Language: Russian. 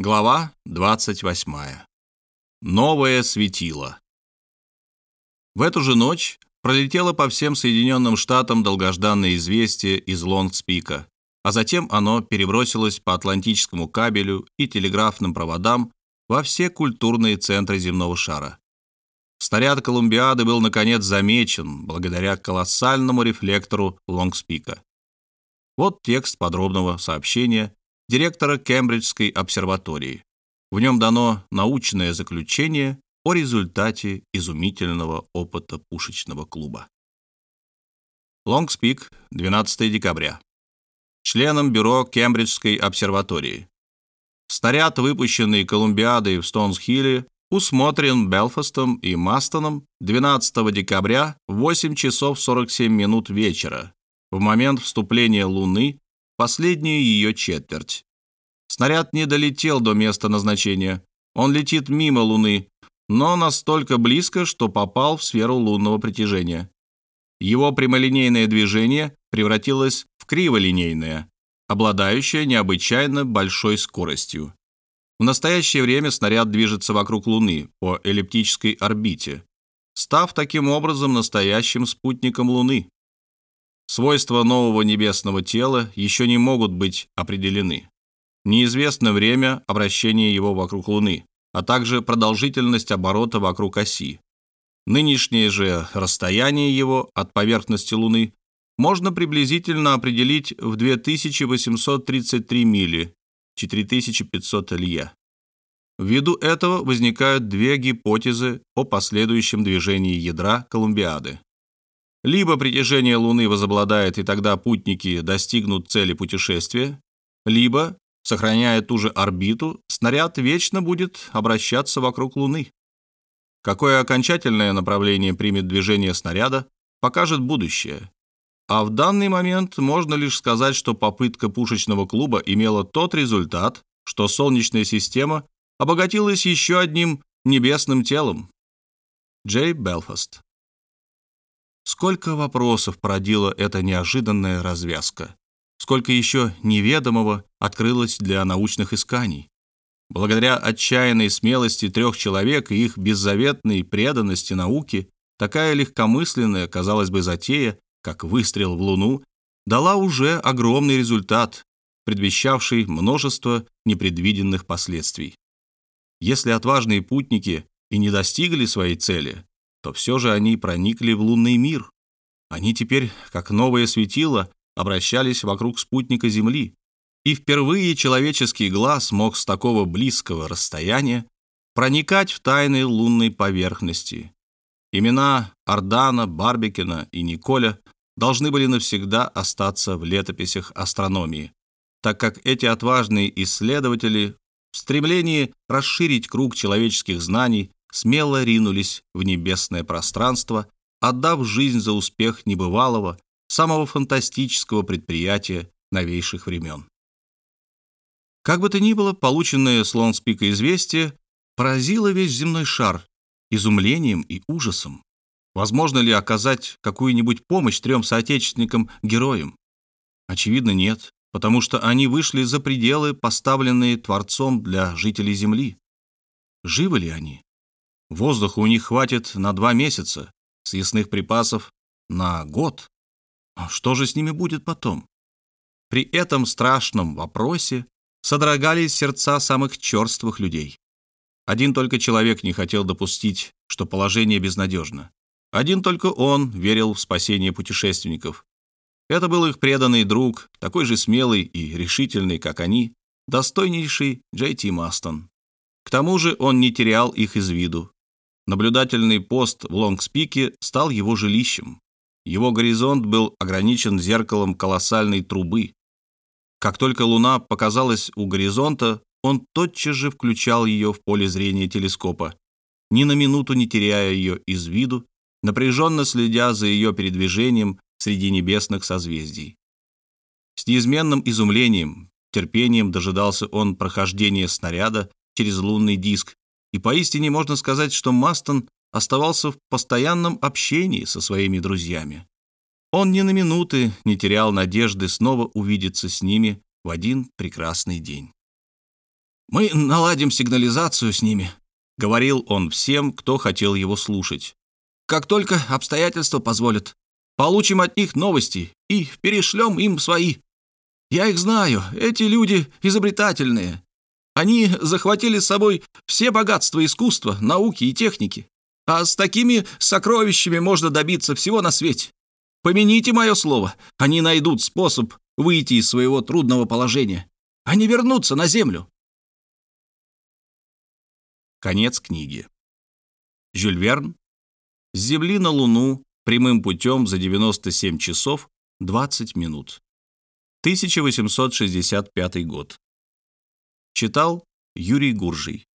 Глава 28. Новое светило. В эту же ночь пролетело по всем Соединенным Штатам долгожданное известие из Лонгспика, а затем оно перебросилось по атлантическому кабелю и телеграфным проводам во все культурные центры земного шара. Снаряд Колумбиады был, наконец, замечен благодаря колоссальному рефлектору Лонгспика. Вот текст подробного сообщения директора Кембриджской обсерватории. В нем дано научное заключение о результате изумительного опыта пушечного клуба. Лонгспик, 12 декабря. Членом бюро Кембриджской обсерватории. Снаряд, выпущенный Колумбиадой в Стоунс-Хилле, усмотрен Белфастом и Мастоном 12 декабря в 8 часов 47 минут вечера, в момент вступления Луны последнюю ее четверть. Снаряд не долетел до места назначения. Он летит мимо Луны, но настолько близко, что попал в сферу лунного притяжения. Его прямолинейное движение превратилось в криволинейное, обладающее необычайно большой скоростью. В настоящее время снаряд движется вокруг Луны по эллиптической орбите, став таким образом настоящим спутником Луны. Свойства нового небесного тела еще не могут быть определены. Неизвестно время обращения его вокруг Луны, а также продолжительность оборота вокруг оси. Нынешнее же расстояние его от поверхности Луны можно приблизительно определить в 2833 мили, 4500 лье. Ввиду этого возникают две гипотезы о последующем движении ядра Колумбиады. Либо притяжение Луны возобладает, и тогда путники достигнут цели путешествия, либо, сохраняя ту же орбиту, снаряд вечно будет обращаться вокруг Луны. Какое окончательное направление примет движение снаряда, покажет будущее. А в данный момент можно лишь сказать, что попытка пушечного клуба имела тот результат, что Солнечная система обогатилась еще одним небесным телом. Джей Белфаст Сколько вопросов породила эта неожиданная развязка. Сколько еще неведомого открылось для научных исканий. Благодаря отчаянной смелости трех человек и их беззаветной преданности науке, такая легкомысленная, казалось бы, затея, как выстрел в Луну, дала уже огромный результат, предвещавший множество непредвиденных последствий. Если отважные путники и не достигли своей цели, то все же они проникли в лунный мир. Они теперь, как новое светило, обращались вокруг спутника Земли, и впервые человеческий глаз мог с такого близкого расстояния проникать в тайны лунной поверхности. Имена Ардана, Барбикина и Николя должны были навсегда остаться в летописях астрономии, так как эти отважные исследователи в стремлении расширить круг человеческих знаний смело ринулись в небесное пространство, отдав жизнь за успех небывалого, самого фантастического предприятия новейших времен. Как бы то ни было, полученное с Лонспика известие поразило весь земной шар изумлением и ужасом. Возможно ли оказать какую-нибудь помощь трем соотечественникам-героям? Очевидно, нет, потому что они вышли за пределы, поставленные Творцом для жителей Земли. Живы ли они? Воздуха у них хватит на два месяца, съестных припасов на год. А что же с ними будет потом? При этом страшном вопросе содрогались сердца самых черствых людей. Один только человек не хотел допустить, что положение безнадежно. Один только он верил в спасение путешественников. Это был их преданный друг, такой же смелый и решительный, как они, достойнейший Джей Ти Мастон. К тому же он не терял их из виду, Наблюдательный пост в Лонгспике стал его жилищем. Его горизонт был ограничен зеркалом колоссальной трубы. Как только Луна показалась у горизонта, он тотчас же включал ее в поле зрения телескопа, ни на минуту не теряя ее из виду, напряженно следя за ее передвижением среди небесных созвездий. С неизменным изумлением, терпением дожидался он прохождения снаряда через лунный диск, и поистине можно сказать, что Мастон оставался в постоянном общении со своими друзьями. Он ни на минуты не терял надежды снова увидеться с ними в один прекрасный день. Мы наладим сигнализацию с ними», — говорил он всем, кто хотел его слушать. «Как только обстоятельства позволят, получим от них новости и перешлем им свои. Я их знаю, эти люди изобретательные. Они захватили с собой все богатства искусства, науки и техники. А с такими сокровищами можно добиться всего на свете. Помяните мое слово, они найдут способ выйти из своего трудного положения. Они вернутся на землю. Конец книги. Жюль Верн. С Земли на Луну прямым путем за 97 часов 20 минут. 1865 год. Читал Юрий Гуржий.